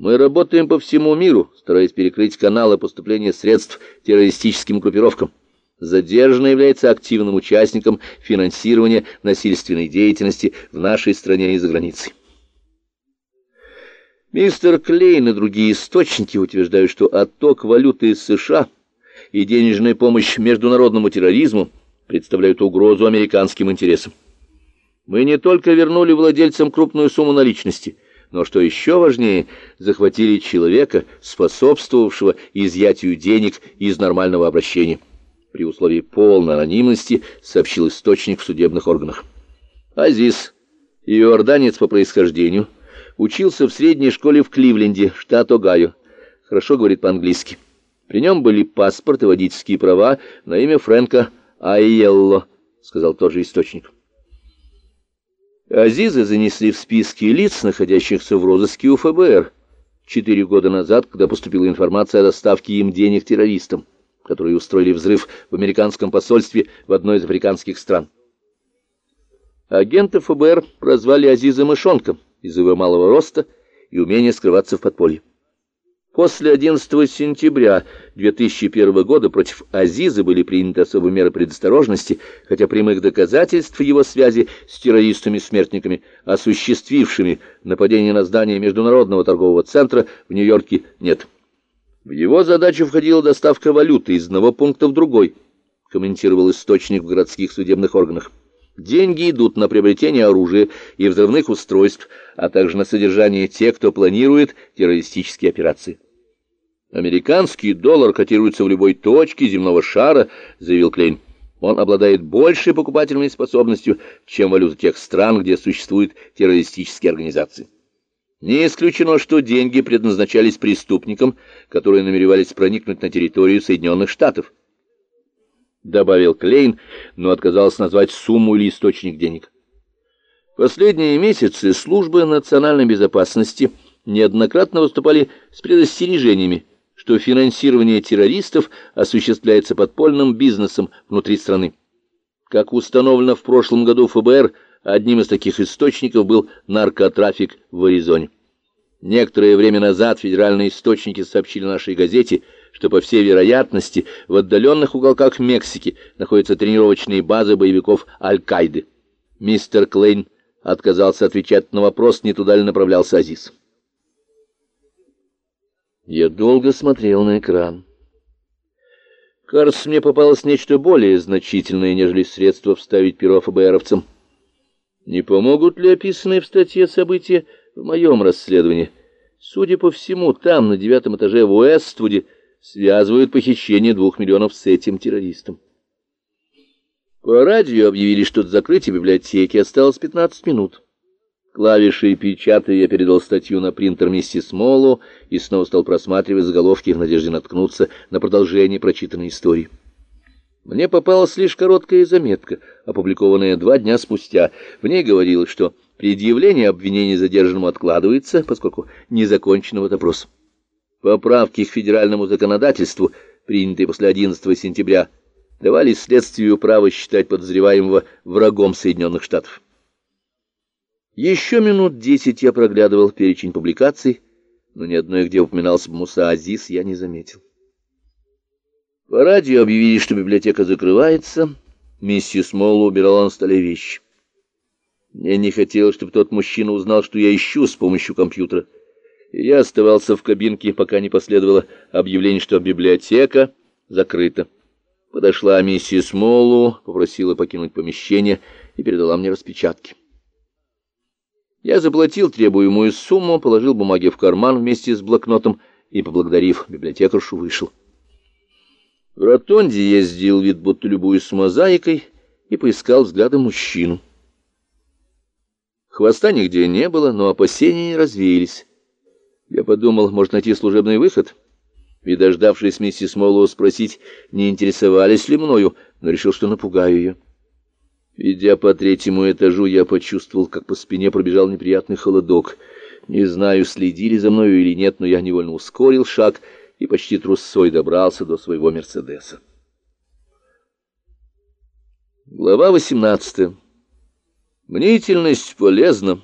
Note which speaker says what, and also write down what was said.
Speaker 1: Мы работаем по всему миру, стараясь перекрыть каналы поступления средств террористическим группировкам. Задержанный является активным участником финансирования насильственной деятельности в нашей стране и за границей. Мистер Клейн и другие источники утверждают, что отток валюты из США и денежная помощь международному терроризму представляют угрозу американским интересам. Мы не только вернули владельцам крупную сумму наличности, но, что еще важнее, захватили человека, способствовавшего изъятию денег из нормального обращения. При условии полной анонимности сообщил источник в судебных органах. Азиз, иорданец по происхождению, учился в средней школе в Кливленде, штат Огайо. Хорошо говорит по-английски. При нем были паспорт и водительские права на имя Фрэнка Айелло, сказал тот же источник. Азиза занесли в списки лиц, находящихся в розыске у ФБР, четыре года назад, когда поступила информация о доставке им денег террористам, которые устроили взрыв в американском посольстве в одной из африканских стран. Агенты ФБР прозвали Азиза мышонком из-за его малого роста и умения скрываться в подполье. После 11 сентября 2001 года против Азиза были приняты особые меры предосторожности, хотя прямых доказательств его связи с террористами-смертниками, осуществившими нападение на здание Международного торгового центра в Нью-Йорке, нет. В его задачу входила доставка валюты из одного пункта в другой, комментировал источник в городских судебных органах. Деньги идут на приобретение оружия и взрывных устройств, а также на содержание тех, кто планирует террористические операции. «Американский доллар котируется в любой точке земного шара», — заявил Клейн. «Он обладает большей покупательной способностью, чем валюта тех стран, где существуют террористические организации». Не исключено, что деньги предназначались преступникам, которые намеревались проникнуть на территорию Соединенных Штатов. — добавил Клейн, но отказался назвать сумму или источник денег. Последние месяцы службы национальной безопасности неоднократно выступали с предостережениями, что финансирование террористов осуществляется подпольным бизнесом внутри страны. Как установлено в прошлом году ФБР, одним из таких источников был наркотрафик в Аризоне. Некоторое время назад федеральные источники сообщили нашей газете, что, по всей вероятности, в отдаленных уголках Мексики находятся тренировочные базы боевиков Аль-Каиды. Мистер Клейн отказался отвечать на вопрос, не туда ли направлялся Азиз. Я долго смотрел на экран. Кажется, мне попалось нечто более значительное, нежели средство вставить перо ФБРовцам. Не помогут ли описанные в статье события в моем расследовании? Судя по всему, там, на девятом этаже в Уэствуде, связывают похищение двух миллионов с этим террористом. По радио объявили, что до закрытия библиотеки осталось 15 минут. Клавишей печатая я передал статью на принтер миссис Молло и снова стал просматривать заголовки в надежде наткнуться на продолжение прочитанной истории. Мне попалась лишь короткая заметка, опубликованная два дня спустя. В ней говорилось, что предъявление обвинений задержанному откладывается, поскольку не закончен допрос. Поправки к федеральному законодательству, принятые после 11 сентября, давали следствию право считать подозреваемого врагом Соединенных Штатов. Еще минут десять я проглядывал перечень публикаций, но ни одной, где упоминался Муса Азиз, я не заметил. По радио объявили, что библиотека закрывается. Миссис Молл убирала на столе вещи. Мне не хотелось, чтобы тот мужчина узнал, что я ищу с помощью компьютера я оставался в кабинке, пока не последовало объявление, что библиотека закрыта. Подошла миссис Моллу, попросила покинуть помещение и передала мне распечатки. Я заплатил требуемую сумму, положил бумаги в карман вместе с блокнотом и, поблагодарив библиотекаршу, вышел. В ротонде я сделал вид, будто любуюсь мозаикой, и поискал взглядом мужчину. Хвоста нигде не было, но опасения развеялись. Я подумал, может найти служебный выход, и, дождавшись миссис Моллоу спросить, не интересовались ли мною, но решил, что напугаю ее. Идя по третьему этажу, я почувствовал, как по спине пробежал неприятный холодок. Не знаю, следили за мною или нет, но я невольно ускорил шаг и почти трусцой добрался до своего Мерседеса. Глава восемнадцатая. Мнительность полезна.